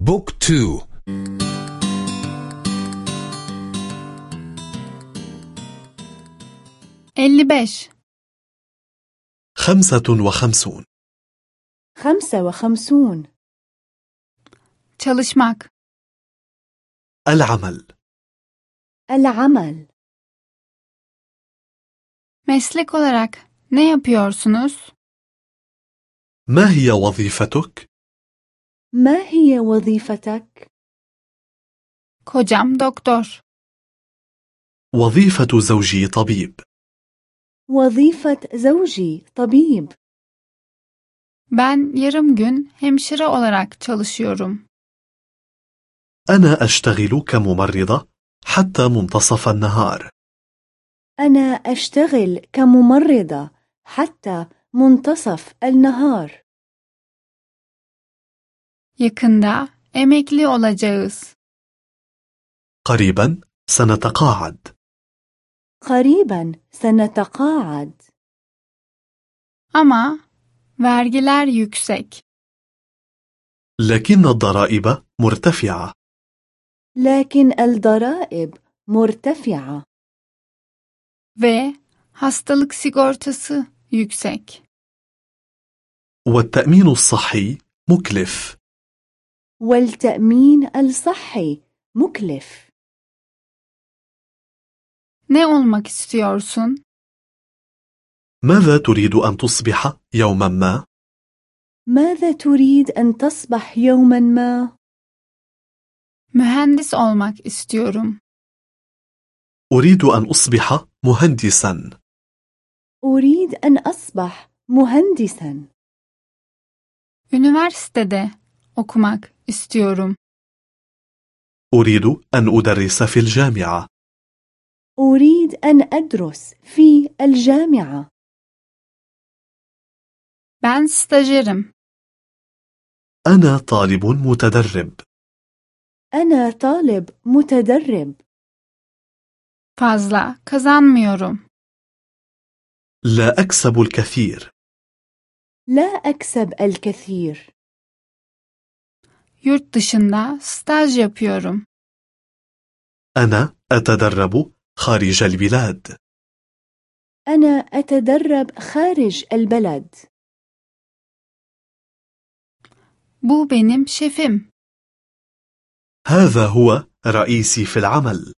بوك تو. اللي بيش خمسة وخمسون. خمسة وخمسون. çalışmak العمل. العمل. meslek olarak ne yapıyorsunuz? ما هي وظيفتك؟ ما هي وظيفتك؟ Kocam doktor. وظيفة زوجي طبيب وظيفة زوجي طبيب Ben yarım gün hemşire olarak çalışıyorum. أنا أشتغل كممرضة حتى منتصف النهار أنا أشتغل كممرضة حتى منتصف النهار Yakında emekli olacağız. قريبا سنتقاعد قريبا سنتقاعد Ama vergiler yüksek. لكن الضرائب مرتفعة لكن الضرائب مرتفعة ve hastalık sigortası yüksek. والتأمين الصحي مكلف والتأمين الصحي مكلف Ne olmak istiyorsun? ماذا تريد أن تصبح يوما ما؟ ماذا تريد أن تصبح يوما ما؟ Mühendis olmak istiyorum. أريد أن أصبح مهندسا أريد أن أصبح مهندسا Üniversitede okumak istiyorum. أريد أن أدرس في الجامعة أريد أن أدرس في الجامعة Ben stajyerim. أنا طالب متدرب أنا طالب متدرب Fazla kazanmıyorum. لا أكسب الكثير لا أكسب الكثير Yurt dışında staj yapıyorum. أنا أتدرب خارج البلاد أنا أتدرب خارج البلد Bu benim şefim. هذا هو رئيسي في العمل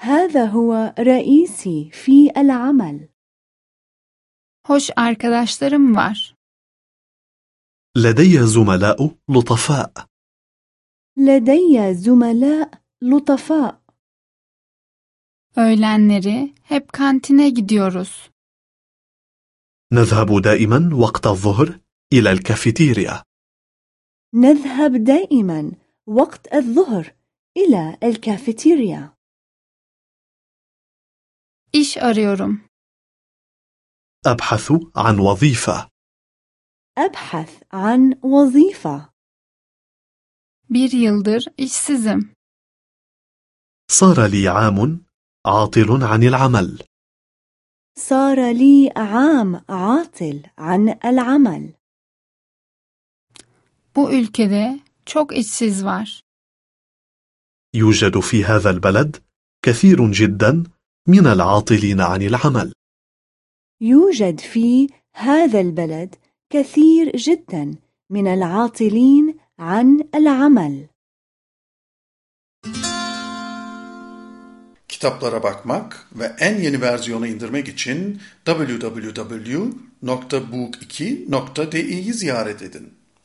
هذا هو رئيسي في العمل Hoş arkadaşlarım var. لدي زملاء لطفاء. لدي زملاء لطفاء. Öğlenleri hep kantine gidiyoruz. نذهب دائما وقت الظهر إلى الكافيتيريا. نذهب دائما وقت الظهر إلى الكافيتيريا. İş arıyorum. أبحث عن وظيفة. أبحث عن وظيفة Bir yıldır işsizim. صار لي عام عاطل عن العمل صار لي عام عاطل عن العمل Bu ülkede çok işsiz var. يوجد في هذا البلد كثير جدا من العاطلين عن العمل يوجد في هذا البلد كثير جدا من العاطلين عن العمل Kitaplara bakmak ve en yeni versiyonu indirmek için www.book2.di'yi ziyaret edin.